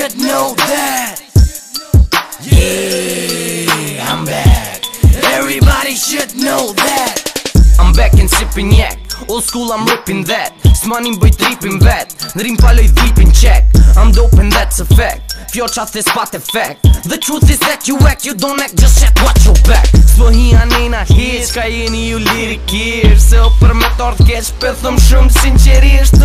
should know that Yeah, I'm back Everybody should know that I'm back and sipping yak Old school, I'm ripping that S'manin bëj tripin vet Nërin paloj dhipin qek I'm dope and that's a fact Pjo qa thes pat efekt The truth is that you act You don't act Just shut watch your back S'po hi anena hit Qka jeni ju lirikir Se o për keq Pe thëm shumë sincerisht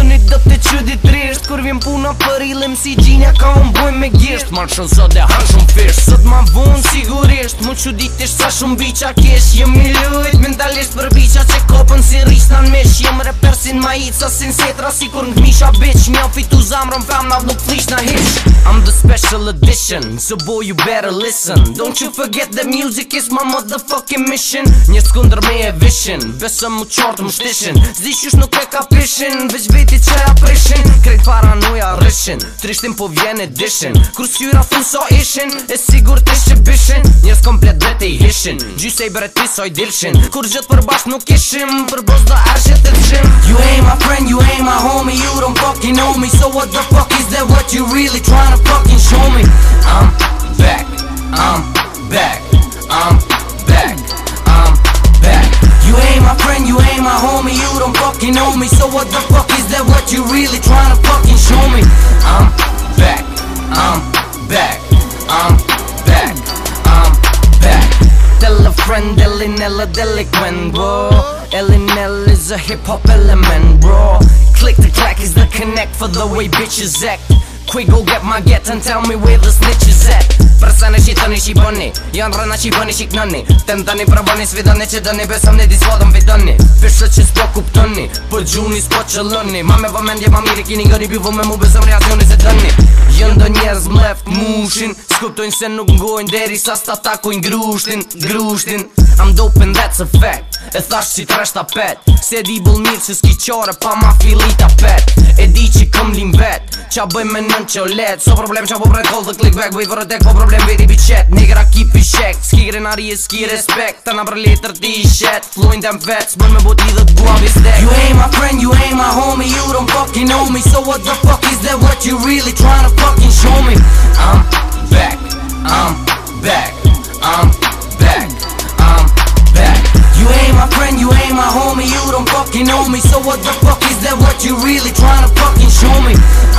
vjen puna për ilim si gjinja ka më mbuj me gjesht Ma shumë sot dhe hanë shumë fesht Sot ma vun sigurisht Mu që ditisht sa shumë bicha kesh Jem i lujt mentalisht për bicha që kopën si rrisht në nmesh Jem reper si në majit sa si në setra si kur në gmisha misha bitch Mja fitu zamrën fam amnav nuk flisht në hish I'm the special edition So boy you better listen Don't you forget the music is my motherfucking mission Njës kunder me e vishin Besëm mu qartë më shtishin Zdishush nuk e ka pishin Vesh vetit që e aprishin Kre Trishtim po vjen e dishin Kur syra fu so ishin E sigur të shqe bishin Njerës komplet dhe të hishin Gjus e i bërë dilshin Kur gjithë përbash nuk ishim Përbos do e shqe të qim You ain't my friend, you ain't my homie You don't fucking know me So what the fuck is that What you really trying to fucking show me I'm back, I'm back I'm back, I'm back You ain't my friend, you ain't my homie You don't fucking know me So what the fuck is that What you really trying to fuck to me. I'm back, I'm back, I'm back, I'm back. Tell a friend, Elinella Delinquent, bro. Elinella is a hip hop element, bro. Click the crack is the connect for the way bitches act. Quick go get my get and tell me where the snitch is at Прсане ши тъни ши бънни Ян рана ши бънни ши гнънни Тем да ни пробънни свидане че да не бе съм не дисводам ви дънни Вижда че спо kuptoni Po gjuni s'po që Ma me vëmendje ma mire kini nga një me mu besëm reazioni se dëni Jënë dë njerëz mlef mushin S'kuptojnë se nuk ngojnë deri sa s'ta takojnë grushtin Grushtin Am dopen that's a fact E thash si tre shta pet Se di bull mirë që s'ki qore pa ma filita pet E di që këm lim vet Qa bëj me nën që o let So problem qa po prejt hold dhe click back Bëj vërë tek po problem vedi bi qet Negra ki pi Krenarie s'ki respekt Ta na për letër ti i shet Flojnë dem vec, bën me boti dhe t'bua bistek You ain't my friend, you ain't my homie You don't fucking know me So what the fuck is that what you really trying to fucking show me I'm back, I'm back, I'm back, I'm back You ain't my friend, you ain't my homie You don't fucking know me So what the fuck is that what you really trying to fucking show me